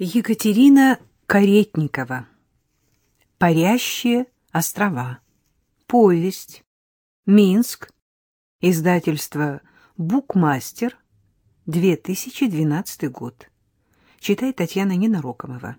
Екатерина Каретникова. Парящие острова. Повесть. Минск. Издательство «Букмастер», 2012 год. Читает Татьяна Ненарокомова.